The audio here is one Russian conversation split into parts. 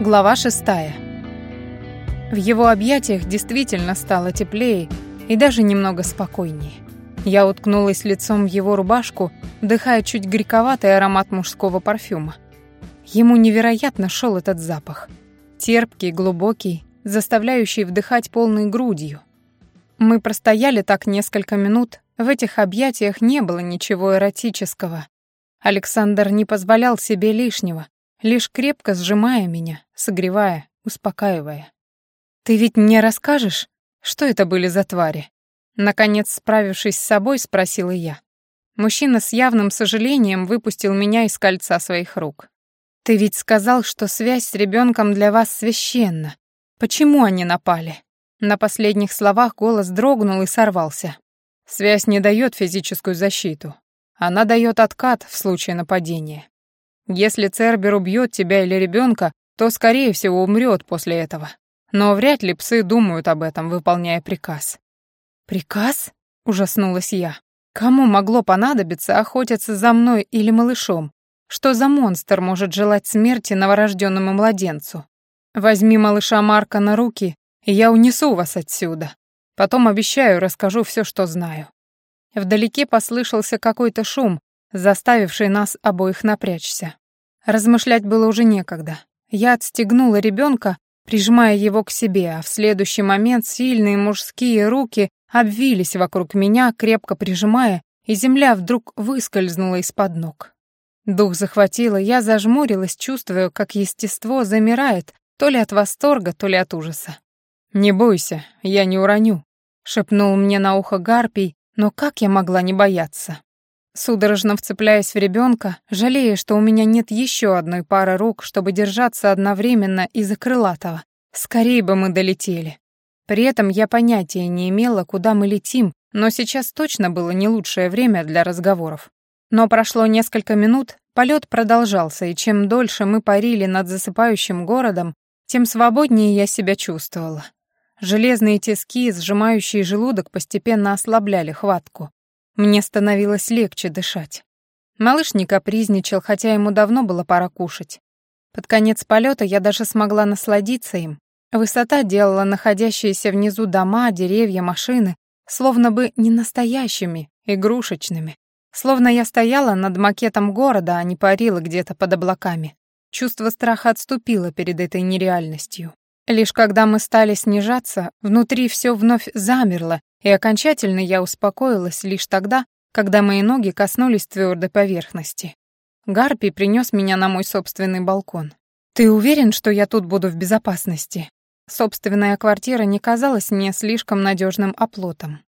Глава шестая. В его объятиях действительно стало теплее и даже немного спокойнее. Я уткнулась лицом в его рубашку, вдыхая чуть горьковатый аромат мужского парфюма. Ему невероятно шел этот запах. Терпкий, глубокий, заставляющий вдыхать полной грудью. Мы простояли так несколько минут, в этих объятиях не было ничего эротического. Александр не позволял себе лишнего, лишь крепко сжимая меня, согревая, успокаивая. «Ты ведь мне расскажешь, что это были за твари?» Наконец, справившись с собой, спросила я. Мужчина с явным сожалением выпустил меня из кольца своих рук. «Ты ведь сказал, что связь с ребенком для вас священна. Почему они напали?» На последних словах голос дрогнул и сорвался. «Связь не дает физическую защиту. Она дает откат в случае нападения. Если Цербер убьет тебя или ребенка, то, скорее всего, умрет после этого. Но вряд ли псы думают об этом, выполняя приказ. «Приказ?» — ужаснулась я. «Кому могло понадобиться охотиться за мной или малышом? Что за монстр может желать смерти новорожденному младенцу? Возьми малыша Марка на руки, и я унесу вас отсюда. Потом, обещаю, расскажу все, что знаю». Вдалеке послышался какой-то шум, заставивший нас обоих напрячься. Размышлять было уже некогда. Я отстегнула ребенка, прижимая его к себе, а в следующий момент сильные мужские руки обвились вокруг меня, крепко прижимая, и земля вдруг выскользнула из-под ног. Дух захватило, я зажмурилась, чувствуя, как естество замирает, то ли от восторга, то ли от ужаса. «Не бойся, я не уроню», — шепнул мне на ухо Гарпий, но как я могла не бояться? Судорожно вцепляясь в ребенка, жалея, что у меня нет еще одной пары рук, чтобы держаться одновременно из-за крылатого. Скорее бы мы долетели. При этом я понятия не имела, куда мы летим, но сейчас точно было не лучшее время для разговоров. Но прошло несколько минут, полет продолжался, и чем дольше мы парили над засыпающим городом, тем свободнее я себя чувствовала. Железные тиски, сжимающие желудок, постепенно ослабляли хватку. Мне становилось легче дышать. Малыш не капризничал, хотя ему давно было пора кушать. Под конец полета я даже смогла насладиться им. Высота делала находящиеся внизу дома, деревья, машины словно бы не настоящими, игрушечными. Словно я стояла над макетом города, а не парила где-то под облаками. Чувство страха отступило перед этой нереальностью. Лишь когда мы стали снижаться, внутри все вновь замерло, и окончательно я успокоилась лишь тогда, когда мои ноги коснулись твердой поверхности. Гарпи принес меня на мой собственный балкон. «Ты уверен, что я тут буду в безопасности?» Собственная квартира не казалась мне слишком надежным оплотом.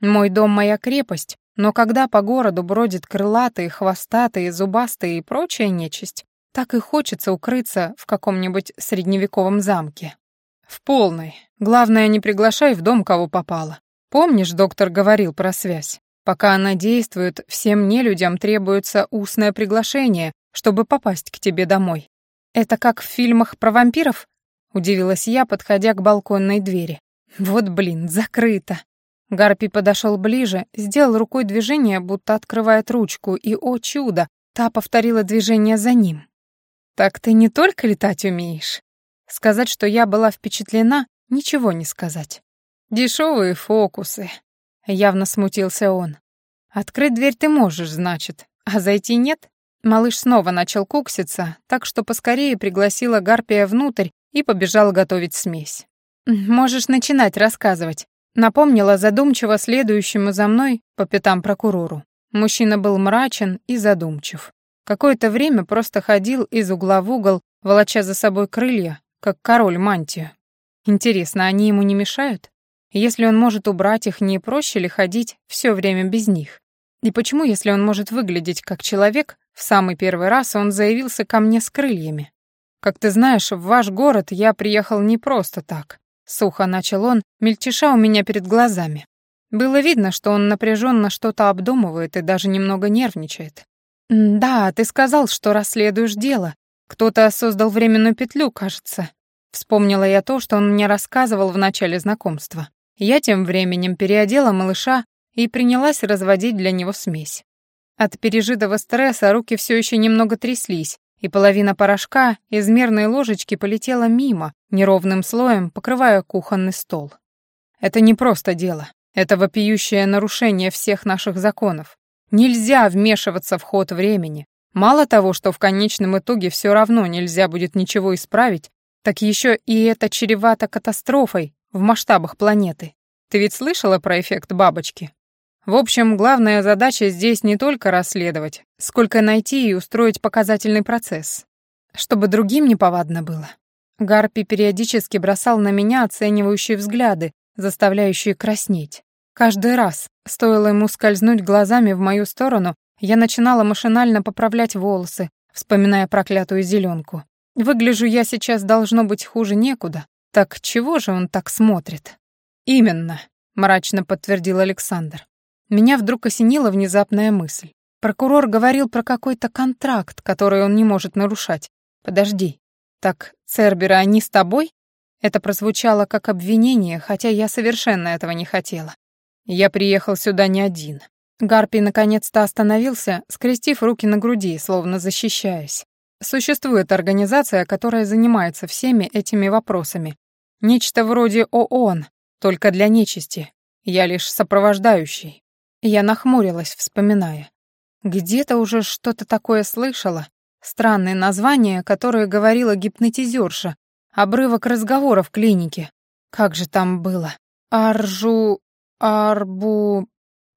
Мой дом — моя крепость, но когда по городу бродит крылатые, хвостатые, зубастые и прочая нечисть, так и хочется укрыться в каком-нибудь средневековом замке. В полной. Главное, не приглашай в дом, кого попало. Помнишь, доктор говорил про связь? Пока она действует, всем нелюдям требуется устное приглашение, чтобы попасть к тебе домой. Это как в фильмах про вампиров? Удивилась я, подходя к балконной двери. Вот блин, закрыто. Гарпи подошел ближе, сделал рукой движение, будто открывает ручку, и, о чудо, та повторила движение за ним. «Так ты не только летать умеешь?» Сказать, что я была впечатлена, ничего не сказать. Дешевые фокусы. Явно смутился он. Открыть дверь ты можешь, значит, а зайти нет? Малыш снова начал кукситься, так что поскорее пригласила Гарпия внутрь и побежал готовить смесь. «Можешь начинать рассказывать», — напомнила задумчиво следующему за мной по пятам прокурору. Мужчина был мрачен и задумчив. Какое-то время просто ходил из угла в угол, волоча за собой крылья, как король мантию. Интересно, они ему не мешают? Если он может убрать их, не проще ли ходить все время без них? И почему, если он может выглядеть как человек, в самый первый раз он заявился ко мне с крыльями? Как ты знаешь, в ваш город я приехал не просто так. Сухо начал он, мельтеша у меня перед глазами. Было видно, что он напряженно что-то обдумывает и даже немного нервничает. «Да, ты сказал, что расследуешь дело. Кто-то создал временную петлю, кажется». Вспомнила я то, что он мне рассказывал в начале знакомства. Я тем временем переодела малыша и принялась разводить для него смесь. От пережитого стресса руки все еще немного тряслись, и половина порошка из мерной ложечки полетела мимо, неровным слоем покрывая кухонный стол. Это не просто дело. Это вопиющее нарушение всех наших законов. Нельзя вмешиваться в ход времени. Мало того, что в конечном итоге все равно нельзя будет ничего исправить, так еще и это чревато катастрофой в масштабах планеты. Ты ведь слышала про эффект бабочки? В общем, главная задача здесь не только расследовать, сколько найти и устроить показательный процесс, чтобы другим неповадно было. Гарпи периодически бросал на меня оценивающие взгляды, заставляющие краснеть. Каждый раз, стоило ему скользнуть глазами в мою сторону, я начинала машинально поправлять волосы, вспоминая проклятую зеленку. Выгляжу я сейчас должно быть хуже некуда. Так чего же он так смотрит? Именно, мрачно подтвердил Александр. Меня вдруг осенила внезапная мысль. Прокурор говорил про какой-то контракт, который он не может нарушать. Подожди. Так Церберы, они с тобой? Это прозвучало как обвинение, хотя я совершенно этого не хотела. Я приехал сюда не один. Гарпий наконец-то остановился, скрестив руки на груди, словно защищаясь. Существует организация, которая занимается всеми этими вопросами. Нечто вроде ООН, только для нечисти. Я лишь сопровождающий. Я нахмурилась, вспоминая. Где-то уже что-то такое слышала. Странные названия, которые говорила гипнотизерша. Обрывок разговора в клинике. Как же там было? Аржу... Арбу...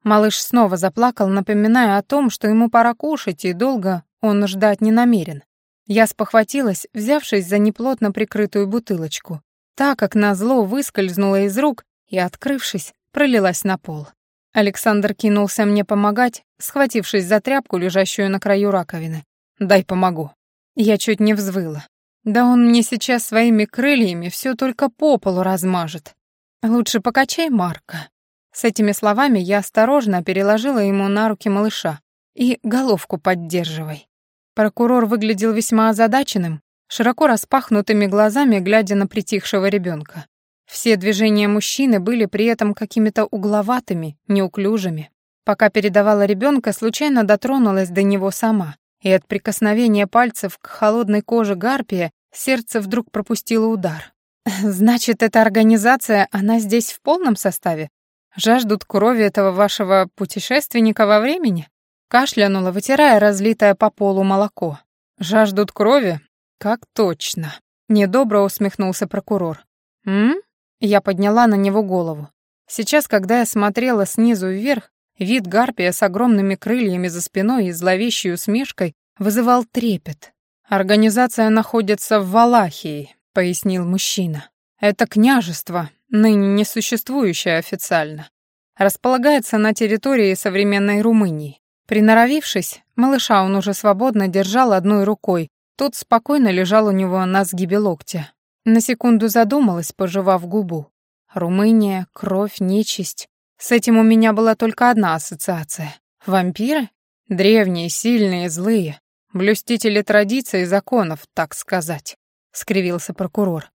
Малыш снова заплакал, напоминая о том, что ему пора кушать, и долго он ждать не намерен. Я спохватилась, взявшись за неплотно прикрытую бутылочку. Так как назло выскользнула из рук и, открывшись, пролилась на пол. Александр кинулся мне помогать, схватившись за тряпку, лежащую на краю раковины. «Дай помогу». Я чуть не взвыла. Да он мне сейчас своими крыльями все только по полу размажет. Лучше покачай Марка. С этими словами я осторожно переложила ему на руки малыша. И головку поддерживай. Прокурор выглядел весьма озадаченным, широко распахнутыми глазами, глядя на притихшего ребенка. Все движения мужчины были при этом какими-то угловатыми, неуклюжими. Пока передавала ребенка, случайно дотронулась до него сама, и от прикосновения пальцев к холодной коже гарпия сердце вдруг пропустило удар. «Значит, эта организация, она здесь в полном составе? Жаждут крови этого вашего путешественника во времени?» Кашлянула, вытирая разлитое по полу молоко. «Жаждут крови? Как точно!» Недобро усмехнулся прокурор. «М?» Я подняла на него голову. Сейчас, когда я смотрела снизу вверх, вид гарпия с огромными крыльями за спиной и зловещей усмешкой вызывал трепет. «Организация находится в Валахии», — пояснил мужчина. «Это княжество, ныне несуществующее официально. Располагается на территории современной Румынии. Приноровившись, малыша он уже свободно держал одной рукой, тот спокойно лежал у него на сгибе локтя. На секунду задумалась, пожевав губу. Румыния, кровь, нечисть. С этим у меня была только одна ассоциация. Вампиры? Древние, сильные, злые. Блюстители традиций и законов, так сказать, — скривился прокурор.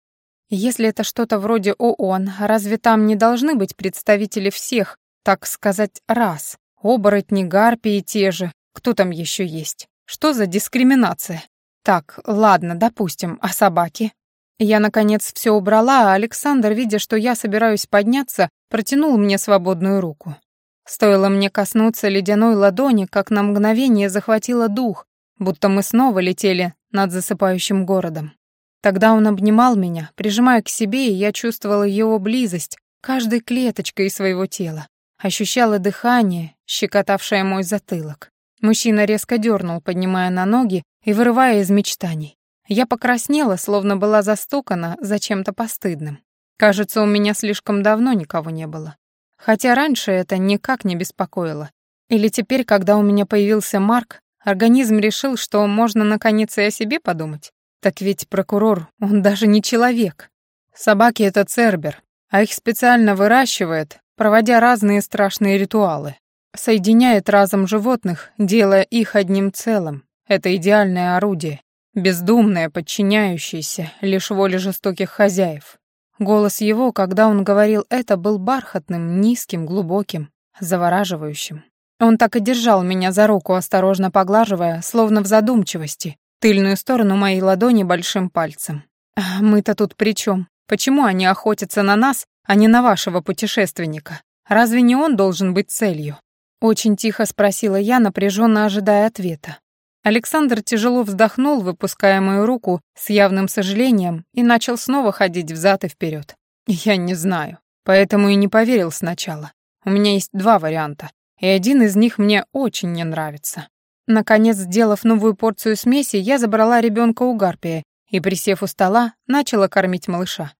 Если это что-то вроде ООН, разве там не должны быть представители всех, так сказать, рас? Оборотни, гарпии те же. Кто там еще есть? Что за дискриминация? Так, ладно, допустим, а собаки? Я, наконец, все убрала, а Александр, видя, что я собираюсь подняться, протянул мне свободную руку. Стоило мне коснуться ледяной ладони, как на мгновение захватило дух, будто мы снова летели над засыпающим городом. Тогда он обнимал меня, прижимая к себе, и я чувствовала его близость каждой клеточкой своего тела. Ощущала дыхание, щекотавшее мой затылок. Мужчина резко дернул, поднимая на ноги и вырывая из мечтаний. Я покраснела, словно была застукана за чем-то постыдным. Кажется, у меня слишком давно никого не было. Хотя раньше это никак не беспокоило. Или теперь, когда у меня появился Марк, организм решил, что можно наконец и о себе подумать. Так ведь прокурор, он даже не человек. Собаки — это цербер, а их специально выращивает, проводя разные страшные ритуалы. Соединяет разом животных, делая их одним целым. Это идеальное орудие. Бездумное, подчиняющееся лишь воле жестоких хозяев. Голос его, когда он говорил это, был бархатным, низким, глубоким, завораживающим. Он так и держал меня за руку, осторожно поглаживая, словно в задумчивости, тыльную сторону моей ладони большим пальцем. «А «Мы-то тут при чем? Почему они охотятся на нас, а не на вашего путешественника? Разве не он должен быть целью?» Очень тихо спросила я, напряженно ожидая ответа. Александр тяжело вздохнул, выпуская мою руку с явным сожалением, и начал снова ходить взад и вперед. «Я не знаю, поэтому и не поверил сначала. У меня есть два варианта, и один из них мне очень не нравится. Наконец, сделав новую порцию смеси, я забрала ребенка у Гарпия и, присев у стола, начала кормить малыша.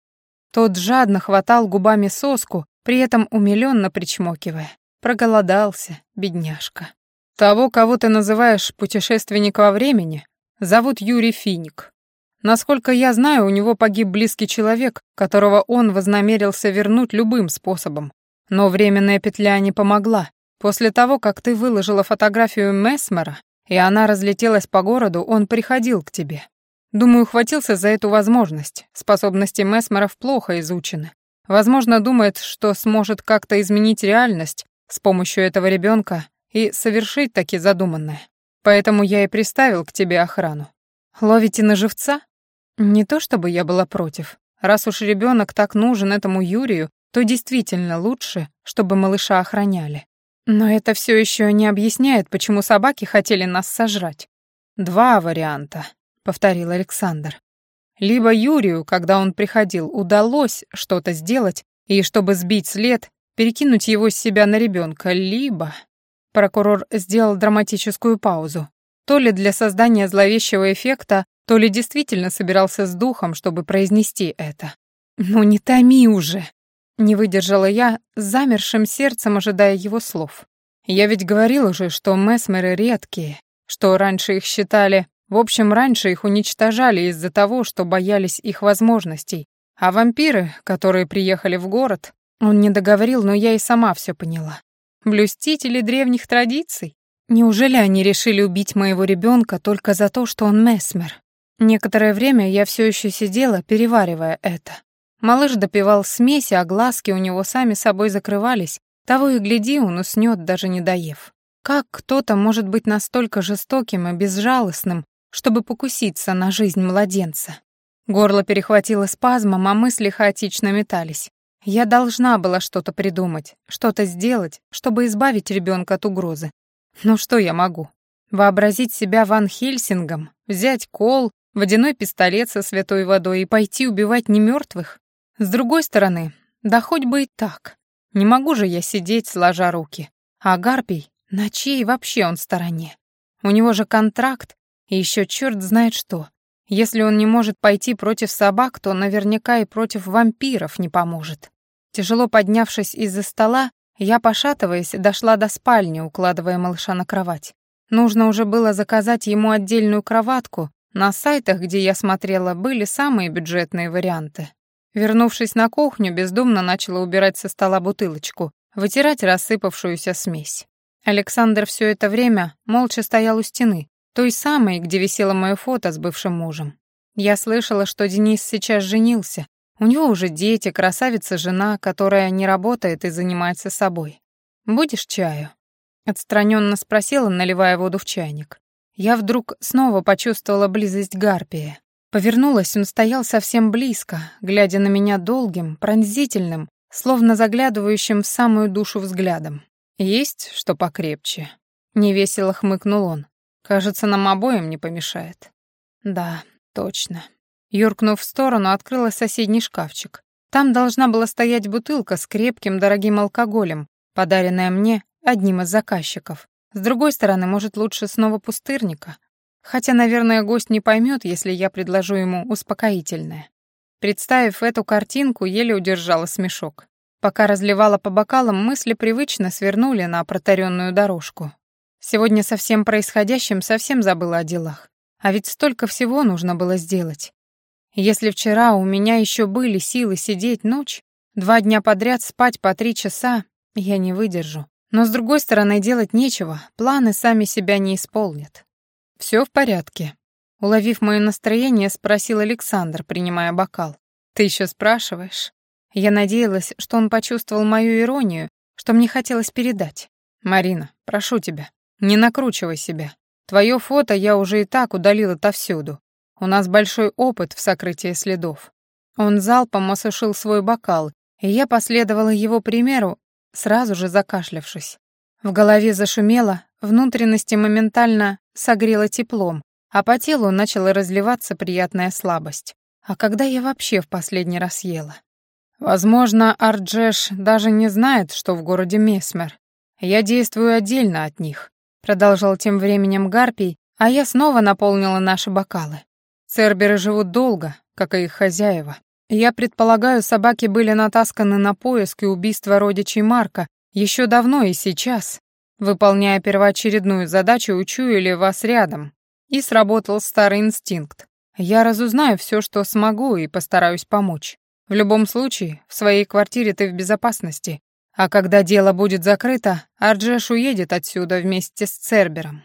Тот жадно хватал губами соску, при этом умилённо причмокивая. Проголодался, бедняжка. Того, кого ты называешь путешественник во времени, зовут Юрий Финик. Насколько я знаю, у него погиб близкий человек, которого он вознамерился вернуть любым способом. Но временная петля не помогла, После того, как ты выложила фотографию Месмера, и она разлетелась по городу, он приходил к тебе. Думаю, хватился за эту возможность. Способности Месмеров плохо изучены. Возможно, думает, что сможет как-то изменить реальность с помощью этого ребенка и совершить таки задуманное. Поэтому я и приставил к тебе охрану. Ловите на живца? Не то чтобы я была против. Раз уж ребенок так нужен этому Юрию, то действительно лучше, чтобы малыша охраняли. Но это все еще не объясняет, почему собаки хотели нас сожрать. Два варианта, повторил Александр. Либо Юрию, когда он приходил, удалось что-то сделать, и чтобы сбить след, перекинуть его с себя на ребенка, либо... Прокурор сделал драматическую паузу. То ли для создания зловещего эффекта, то ли действительно собирался с духом, чтобы произнести это. «Ну не томи уже!» Не выдержала я, замершим сердцем ожидая его слов. Я ведь говорил уже, что месмеры редкие, что раньше их считали... В общем, раньше их уничтожали из-за того, что боялись их возможностей. А вампиры, которые приехали в город, он не договорил, но я и сама все поняла. Блюстители древних традиций? Неужели они решили убить моего ребенка только за то, что он месмер? Некоторое время я все еще сидела, переваривая это. Малыш допивал смеси, а глазки у него сами собой закрывались. Того и гляди, он уснет, даже не доев. Как кто-то может быть настолько жестоким и безжалостным, чтобы покуситься на жизнь младенца? Горло перехватило спазмом, а мысли хаотично метались. Я должна была что-то придумать, что-то сделать, чтобы избавить ребенка от угрозы. Ну что я могу? Вообразить себя Ван Хельсингом, взять кол, водяной пистолет со святой водой и пойти убивать немертвых? С другой стороны, да хоть бы и так. Не могу же я сидеть, сложа руки. А Гарпий, на чьей вообще он стороне? У него же контракт, и еще черт знает что. Если он не может пойти против собак, то наверняка и против вампиров не поможет. Тяжело поднявшись из-за стола, я, пошатываясь, дошла до спальни, укладывая малыша на кровать. Нужно уже было заказать ему отдельную кроватку. На сайтах, где я смотрела, были самые бюджетные варианты. Вернувшись на кухню, бездумно начала убирать со стола бутылочку, вытирать рассыпавшуюся смесь. Александр все это время молча стоял у стены, той самой, где висело мое фото с бывшим мужем. Я слышала, что Денис сейчас женился. У него уже дети, красавица-жена, которая не работает и занимается собой. «Будешь чаю?» Отстраненно спросила, наливая воду в чайник. Я вдруг снова почувствовала близость Гарпия. Повернулась, он стоял совсем близко, глядя на меня долгим, пронзительным, словно заглядывающим в самую душу взглядом. «Есть что покрепче?» Невесело хмыкнул он. «Кажется, нам обоим не помешает». «Да, точно». Юркнув в сторону, открыла соседний шкафчик. Там должна была стоять бутылка с крепким дорогим алкоголем, подаренная мне одним из заказчиков. С другой стороны, может, лучше снова пустырника. Хотя, наверное, гость не поймет, если я предложу ему успокоительное. Представив эту картинку, еле удержала смешок. Пока разливала по бокалам, мысли привычно свернули на протаренную дорожку. Сегодня со всем происходящим совсем забыла о делах. А ведь столько всего нужно было сделать. Если вчера у меня еще были силы сидеть ночь, два дня подряд спать по три часа, я не выдержу. Но с другой стороны, делать нечего, планы сами себя не исполнят. Все в порядке. Уловив мое настроение, спросил Александр, принимая бокал. Ты еще спрашиваешь? Я надеялась, что он почувствовал мою иронию, что мне хотелось передать. Марина, прошу тебя, не накручивай себя. Твое фото я уже и так удалил отовсюду. У нас большой опыт в сокрытии следов». Он залпом осушил свой бокал, и я последовала его примеру, сразу же закашлявшись. В голове зашумело, внутренности моментально согрело теплом, а по телу начала разливаться приятная слабость. А когда я вообще в последний раз ела? Возможно, Арджеш даже не знает, что в городе Месмер. Я действую отдельно от них, продолжал тем временем Гарпий, а я снова наполнила наши бокалы. Церберы живут долго, как и их хозяева. Я предполагаю, собаки были натасканы на поиск и убийство родичей Марка еще давно и сейчас, выполняя первоочередную задачу, учуяли вас рядом. И сработал старый инстинкт. Я разузнаю все, что смогу, и постараюсь помочь. В любом случае, в своей квартире ты в безопасности. А когда дело будет закрыто, Арджеш уедет отсюда вместе с Цербером.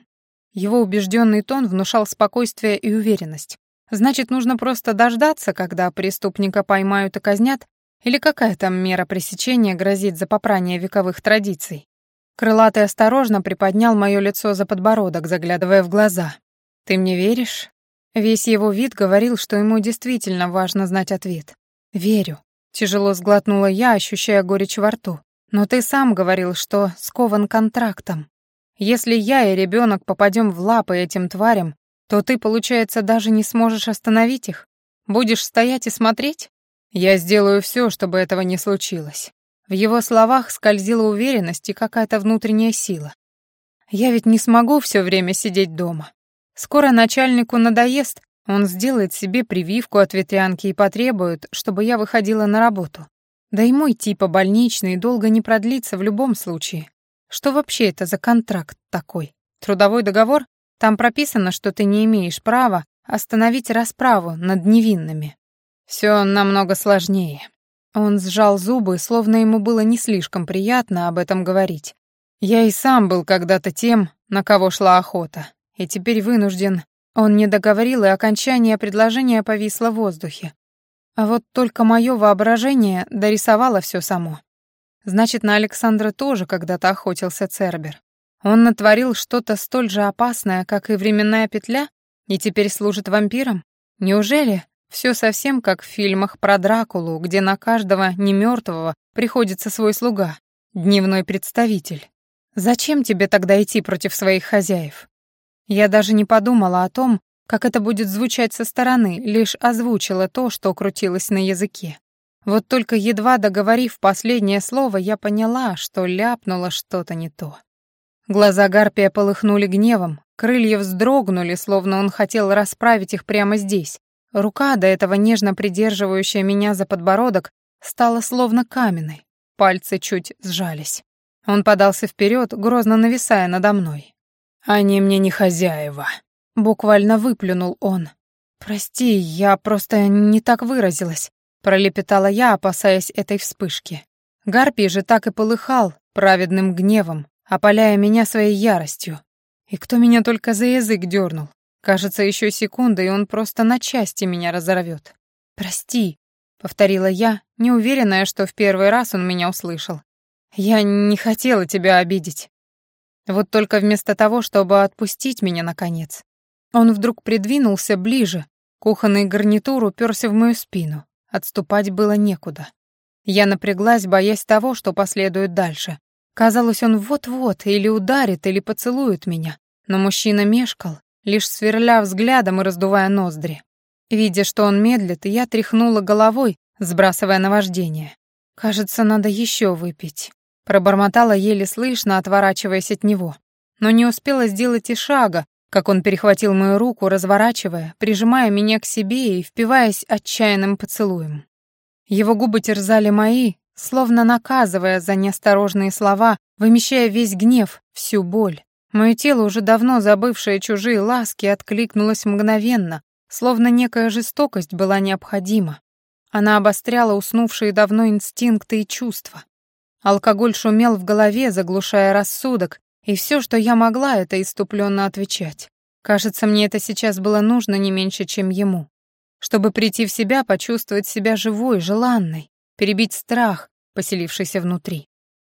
Его убежденный тон внушал спокойствие и уверенность. Значит, нужно просто дождаться, когда преступника поймают и казнят, или какая там мера пресечения грозит за попрание вековых традиций? Крылатый осторожно приподнял мое лицо за подбородок, заглядывая в глаза. «Ты мне веришь?» Весь его вид говорил, что ему действительно важно знать ответ. «Верю». Тяжело сглотнула я, ощущая горечь во рту. «Но ты сам говорил, что скован контрактом. Если я и ребенок попадем в лапы этим тварям, то ты, получается, даже не сможешь остановить их? Будешь стоять и смотреть?» Я сделаю все, чтобы этого не случилось. В его словах скользила уверенность и какая-то внутренняя сила. Я ведь не смогу все время сидеть дома. Скоро начальнику надоест, он сделает себе прививку от ветрянки и потребует, чтобы я выходила на работу. Да и мой типа больничный долго не продлится в любом случае. Что вообще это за контракт такой? Трудовой договор? Там прописано, что ты не имеешь права остановить расправу над невинными. Все намного сложнее. Он сжал зубы, словно ему было не слишком приятно об этом говорить. Я и сам был когда-то тем, на кого шла охота, и теперь вынужден. Он не договорил, и окончание предложения повисло в воздухе. А вот только мое воображение дорисовало все само. Значит, на Александра тоже когда-то охотился Цербер. Он натворил что-то столь же опасное, как и временная петля, и теперь служит вампиром? Неужели все совсем как в фильмах про Дракулу, где на каждого немертвого приходится свой слуга, дневной представитель. Зачем тебе тогда идти против своих хозяев? Я даже не подумала о том, как это будет звучать со стороны, лишь озвучила то, что крутилось на языке. Вот только едва договорив последнее слово, я поняла, что ляпнула что-то не то. Глаза Гарпия полыхнули гневом, крылья вздрогнули, словно он хотел расправить их прямо здесь, Рука, до этого нежно придерживающая меня за подбородок, стала словно каменной. Пальцы чуть сжались. Он подался вперед, грозно нависая надо мной. «Они мне не хозяева», — буквально выплюнул он. «Прости, я просто не так выразилась», — пролепетала я, опасаясь этой вспышки. Гарпий же так и полыхал праведным гневом, опаляя меня своей яростью. И кто меня только за язык дернул? Кажется, еще секунда, и он просто на части меня разорвет. «Прости», — повторила я, неуверенная, что в первый раз он меня услышал. «Я не хотела тебя обидеть». Вот только вместо того, чтобы отпустить меня, наконец, он вдруг придвинулся ближе, кухонный гарнитур уперся в мою спину. Отступать было некуда. Я напряглась, боясь того, что последует дальше. Казалось, он вот-вот или ударит, или поцелует меня. Но мужчина мешкал, лишь сверля взглядом и раздувая ноздри. Видя, что он медлит, я тряхнула головой, сбрасывая наваждение. «Кажется, надо еще выпить», — пробормотала еле слышно, отворачиваясь от него. Но не успела сделать и шага, как он перехватил мою руку, разворачивая, прижимая меня к себе и впиваясь отчаянным поцелуем. Его губы терзали мои, словно наказывая за неосторожные слова, вымещая весь гнев, всю боль. Мое тело, уже давно забывшее чужие ласки, откликнулось мгновенно, словно некая жестокость была необходима. Она обостряла уснувшие давно инстинкты и чувства. Алкоголь шумел в голове, заглушая рассудок, и все, что я могла, это иступленно отвечать. Кажется, мне это сейчас было нужно не меньше, чем ему. Чтобы прийти в себя, почувствовать себя живой, желанной, перебить страх, поселившийся внутри.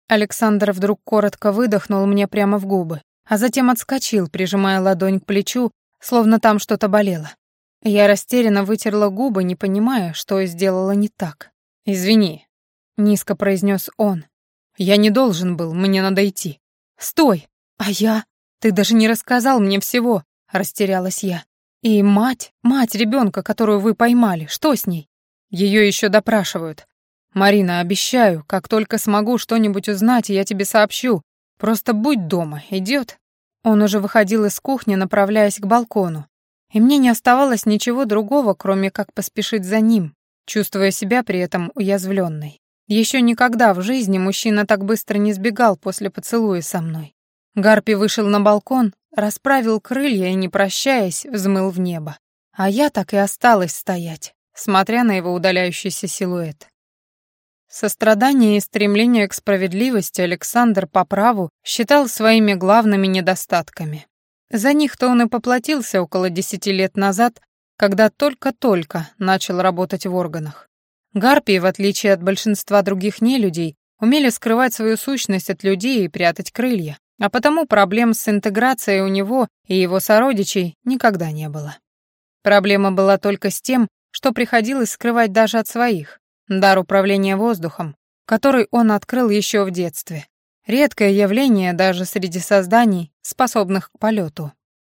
Александр вдруг коротко выдохнул мне прямо в губы. а затем отскочил, прижимая ладонь к плечу, словно там что-то болело. Я растерянно вытерла губы, не понимая, что сделала не так. «Извини», — низко произнес он. «Я не должен был, мне надо идти». «Стой! А я? Ты даже не рассказал мне всего», — растерялась я. «И мать, мать ребенка, которую вы поймали, что с ней?» Ее еще допрашивают. «Марина, обещаю, как только смогу что-нибудь узнать, я тебе сообщу. Просто будь дома, идет?» Он уже выходил из кухни, направляясь к балкону, и мне не оставалось ничего другого, кроме как поспешить за ним, чувствуя себя при этом уязвленной. Еще никогда в жизни мужчина так быстро не сбегал после поцелуя со мной. Гарпи вышел на балкон, расправил крылья и, не прощаясь, взмыл в небо. А я так и осталась стоять, смотря на его удаляющийся силуэт. Сострадание и стремление к справедливости Александр по праву считал своими главными недостатками. За них-то он и поплатился около десяти лет назад, когда только-только начал работать в органах. Гарпии, в отличие от большинства других нелюдей, умели скрывать свою сущность от людей и прятать крылья, а потому проблем с интеграцией у него и его сородичей никогда не было. Проблема была только с тем, что приходилось скрывать даже от своих, дар управления воздухом, который он открыл еще в детстве. Редкое явление даже среди созданий, способных к полету.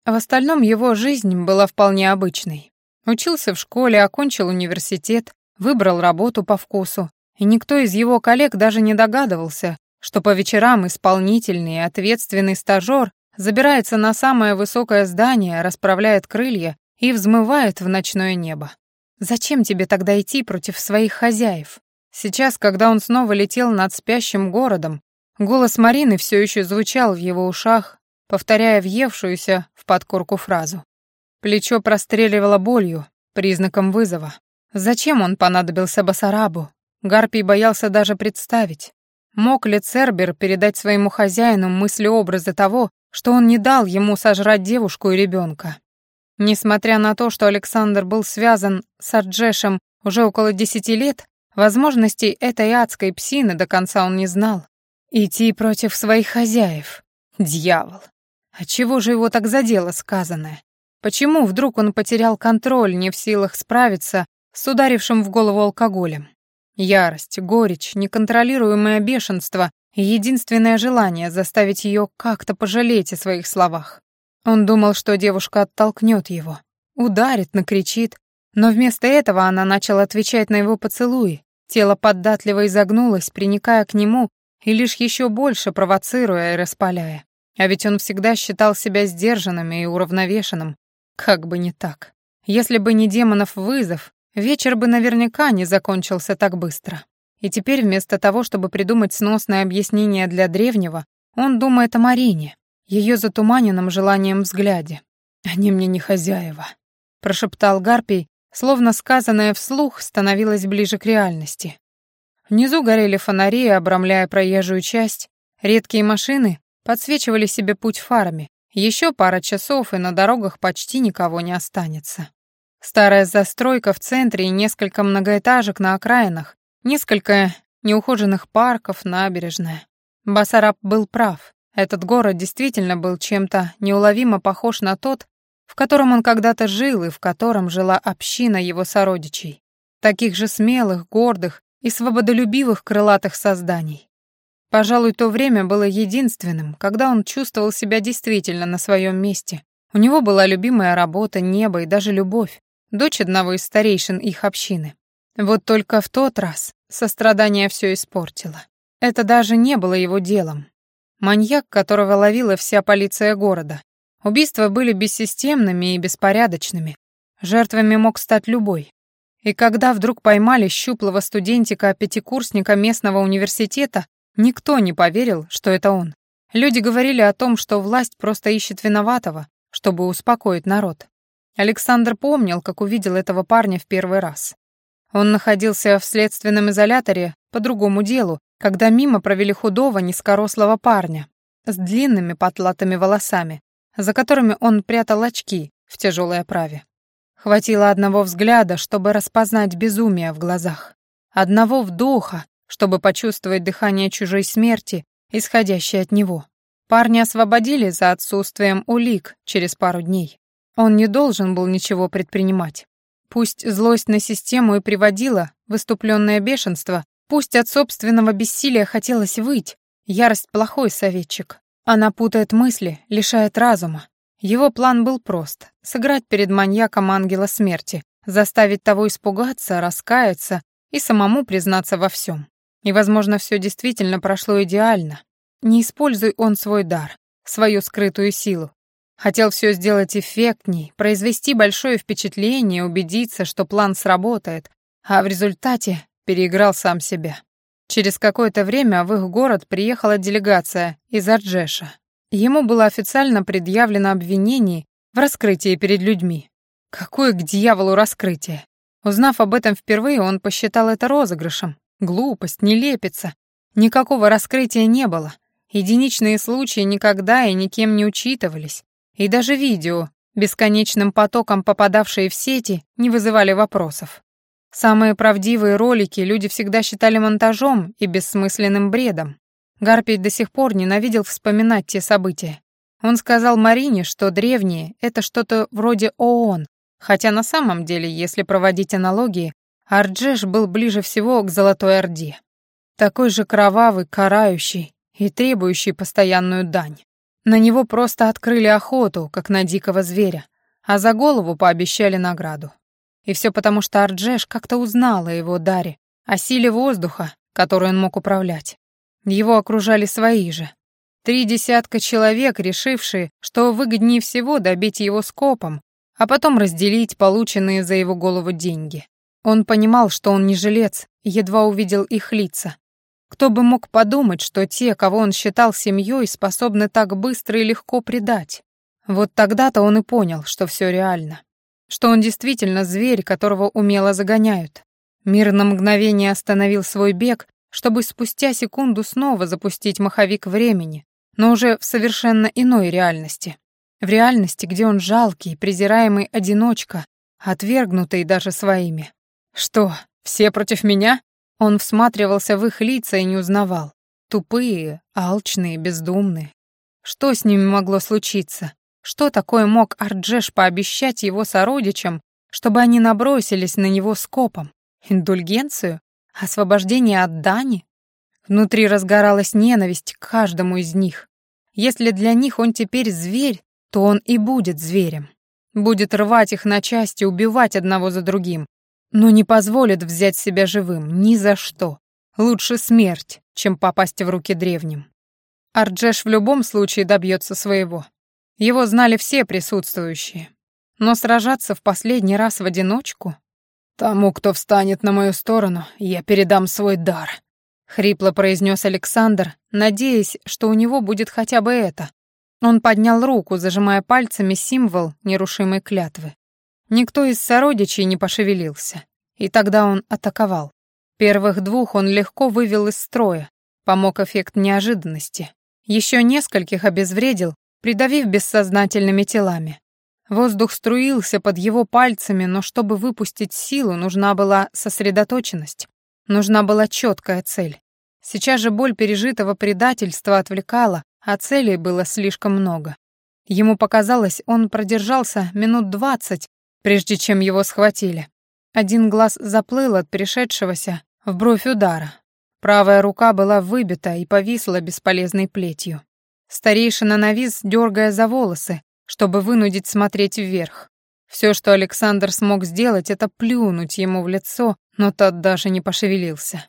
В остальном его жизнь была вполне обычной. Учился в школе, окончил университет, выбрал работу по вкусу, и никто из его коллег даже не догадывался, что по вечерам исполнительный и ответственный стажер забирается на самое высокое здание, расправляет крылья и взмывает в ночное небо. Зачем тебе тогда идти против своих хозяев? Сейчас, когда он снова летел над спящим городом, Голос Марины все еще звучал в его ушах, повторяя въевшуюся в подкорку фразу. Плечо простреливало болью, признаком вызова. Зачем он понадобился Басарабу? Гарпий боялся даже представить. Мог ли Цербер передать своему хозяину мысли-образы того, что он не дал ему сожрать девушку и ребенка? Несмотря на то, что Александр был связан с Арджешем уже около десяти лет, возможностей этой адской псины до конца он не знал. Идти против своих хозяев. Дьявол. А чего же его так задело сказанное? Почему вдруг он потерял контроль, не в силах справиться с ударившим в голову алкоголем? Ярость, горечь, неконтролируемое бешенство и единственное желание заставить ее как-то пожалеть о своих словах. Он думал, что девушка оттолкнет его, ударит, накричит, но вместо этого она начала отвечать на его поцелуи, тело податливо изогнулось, приникая к нему и лишь еще больше провоцируя и распаляя. А ведь он всегда считал себя сдержанным и уравновешенным. Как бы не так. Если бы не демонов вызов, вечер бы наверняка не закончился так быстро. И теперь вместо того, чтобы придумать сносное объяснение для древнего, он думает о Марине, ее затуманенном желанием взгляде. «Они мне не хозяева», — прошептал Гарпий, словно сказанное вслух становилось ближе к реальности. Внизу горели фонари, обрамляя проезжую часть. Редкие машины подсвечивали себе путь фарами. Еще пара часов, и на дорогах почти никого не останется. Старая застройка в центре и несколько многоэтажек на окраинах, несколько неухоженных парков, набережная. Басараб был прав. Этот город действительно был чем-то неуловимо похож на тот, в котором он когда-то жил и в котором жила община его сородичей. Таких же смелых, гордых и свободолюбивых крылатых созданий. Пожалуй, то время было единственным, когда он чувствовал себя действительно на своем месте. У него была любимая работа, небо и даже любовь, дочь одного из старейшин их общины. Вот только в тот раз сострадание все испортило. Это даже не было его делом. Маньяк, которого ловила вся полиция города. Убийства были бессистемными и беспорядочными. Жертвами мог стать любой. И когда вдруг поймали щуплого студентика-пятикурсника местного университета, никто не поверил, что это он. Люди говорили о том, что власть просто ищет виноватого, чтобы успокоить народ. Александр помнил, как увидел этого парня в первый раз. Он находился в следственном изоляторе по другому делу, когда мимо провели худого, низкорослого парня с длинными потлатыми волосами, за которыми он прятал очки в тяжелой оправе. Хватило одного взгляда, чтобы распознать безумие в глазах. Одного вдоха, чтобы почувствовать дыхание чужой смерти, исходящей от него. Парня освободили за отсутствием улик через пару дней. Он не должен был ничего предпринимать. Пусть злость на систему и приводила выступленное бешенство, пусть от собственного бессилия хотелось выть, ярость плохой советчик. Она путает мысли, лишает разума. Его план был прост — сыграть перед маньяком ангела смерти, заставить того испугаться, раскаяться и самому признаться во всем. И, возможно, все действительно прошло идеально. Не используй он свой дар, свою скрытую силу. Хотел все сделать эффектней, произвести большое впечатление, убедиться, что план сработает, а в результате переиграл сам себя. Через какое-то время в их город приехала делегация из Арджеша. Ему было официально предъявлено обвинение в раскрытии перед людьми. Какое к дьяволу раскрытие? Узнав об этом впервые, он посчитал это розыгрышем. Глупость, нелепица. Никакого раскрытия не было. Единичные случаи никогда и никем не учитывались. И даже видео, бесконечным потоком попадавшие в сети, не вызывали вопросов. Самые правдивые ролики люди всегда считали монтажом и бессмысленным бредом. Гарпий до сих пор ненавидел вспоминать те события. Он сказал Марине, что древние — это что-то вроде ООН, хотя на самом деле, если проводить аналогии, Арджеш был ближе всего к Золотой Орде. Такой же кровавый, карающий и требующий постоянную дань. На него просто открыли охоту, как на дикого зверя, а за голову пообещали награду. И все потому, что Арджеш как-то узнал о его даре, о силе воздуха, которой он мог управлять. Его окружали свои же. Три десятка человек, решившие, что выгоднее всего добить его скопом, а потом разделить полученные за его голову деньги. Он понимал, что он не жилец, едва увидел их лица. Кто бы мог подумать, что те, кого он считал семьей, способны так быстро и легко предать? Вот тогда-то он и понял, что все реально. Что он действительно зверь, которого умело загоняют. Мир на мгновение остановил свой бег, чтобы спустя секунду снова запустить маховик времени, но уже в совершенно иной реальности. В реальности, где он жалкий, презираемый одиночка, отвергнутый даже своими. «Что, все против меня?» Он всматривался в их лица и не узнавал. Тупые, алчные, бездумные. Что с ними могло случиться? Что такое мог Арджеш пообещать его сородичам, чтобы они набросились на него скопом? Индульгенцию? Освобождение от дани? Внутри разгоралась ненависть к каждому из них. Если для них он теперь зверь, то он и будет зверем. Будет рвать их на части, убивать одного за другим, но не позволит взять себя живым ни за что. Лучше смерть, чем попасть в руки древним. Арджеш в любом случае добьется своего. Его знали все присутствующие. Но сражаться в последний раз в одиночку? Тому, кто встанет на мою сторону, я передам свой дар. Хрипло произнес Александр, надеясь, что у него будет хотя бы это. Он поднял руку, зажимая пальцами символ нерушимой клятвы. Никто из сородичей не пошевелился. И тогда он атаковал. Первых двух он легко вывел из строя, помог эффект неожиданности. Еще нескольких обезвредил, придавив бессознательными телами. Воздух струился под его пальцами, но чтобы выпустить силу, нужна была сосредоточенность. Нужна была четкая цель. Сейчас же боль пережитого предательства отвлекала, а целей было слишком много. Ему показалось, он продержался минут двадцать, прежде чем его схватили. Один глаз заплыл от пришедшегося в бровь удара. Правая рука была выбита и повисла бесполезной плетью. Старейшина навис, дергая за волосы, чтобы вынудить смотреть вверх. Все, что Александр смог сделать, это плюнуть ему в лицо, но тот даже не пошевелился.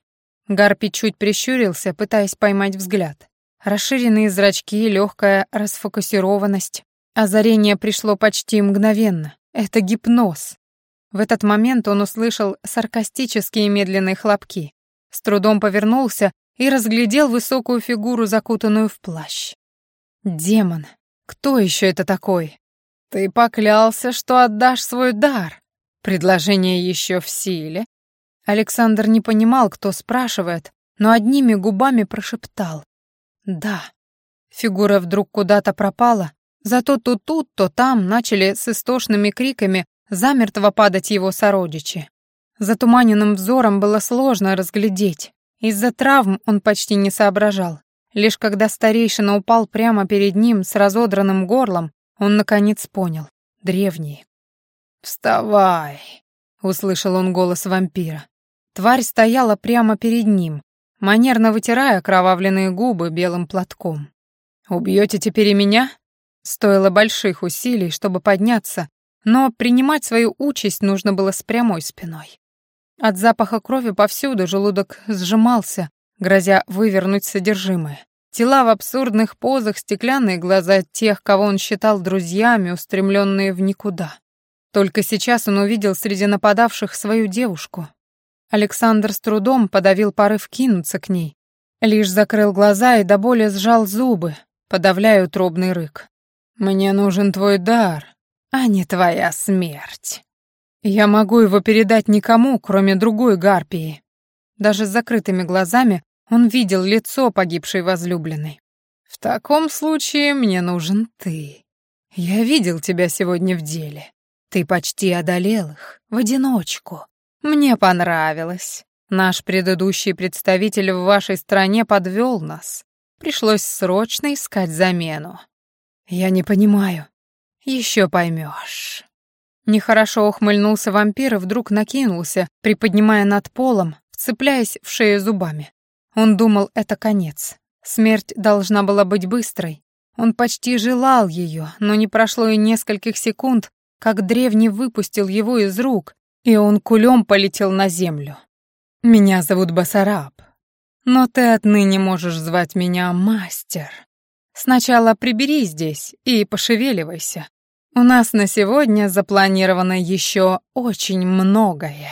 Гарпи чуть прищурился, пытаясь поймать взгляд. Расширенные зрачки, легкая расфокусированность. Озарение пришло почти мгновенно. Это гипноз. В этот момент он услышал саркастические медленные хлопки. С трудом повернулся и разглядел высокую фигуру, закутанную в плащ. Демон. Кто еще это такой? Ты поклялся, что отдашь свой дар. Предложение еще в силе. Александр не понимал, кто спрашивает, но одними губами прошептал. «Да». Фигура вдруг куда-то пропала, Зато то тут, то там начали с истошными криками замертво падать его сородичи. Затуманенным взором было сложно разглядеть. Из-за травм он почти не соображал. Лишь когда старейшина упал прямо перед ним с разодранным горлом, он наконец понял — древний. «Вставай!» — услышал он голос вампира. Тварь стояла прямо перед ним, манерно вытирая кровавленные губы белым платком. «Убьете теперь и меня?» Стоило больших усилий, чтобы подняться, но принимать свою участь нужно было с прямой спиной. От запаха крови повсюду желудок сжимался, грозя вывернуть содержимое. Тела в абсурдных позах, стеклянные глаза тех, кого он считал друзьями, устремленные в никуда. Только сейчас он увидел среди нападавших свою девушку. Александр с трудом подавил порыв кинуться к ней, лишь закрыл глаза и до боли сжал зубы, подавляя утробный рык. «Мне нужен твой дар, а не твоя смерть. Я могу его передать никому, кроме другой гарпии». Даже с закрытыми глазами он видел лицо погибшей возлюбленной. «В таком случае мне нужен ты. Я видел тебя сегодня в деле. Ты почти одолел их, в одиночку. Мне понравилось. Наш предыдущий представитель в вашей стране подвел нас. Пришлось срочно искать замену. Я не понимаю. Еще поймешь. Нехорошо ухмыльнулся вампир и вдруг накинулся, приподнимая над полом, вцепляясь в шею зубами. Он думал, это конец. Смерть должна была быть быстрой. Он почти желал ее, но не прошло и нескольких секунд, как древний выпустил его из рук, и он кулем полетел на землю. «Меня зовут Басараб, но ты отныне можешь звать меня Мастер. Сначала прибери здесь и пошевеливайся. У нас на сегодня запланировано еще очень многое».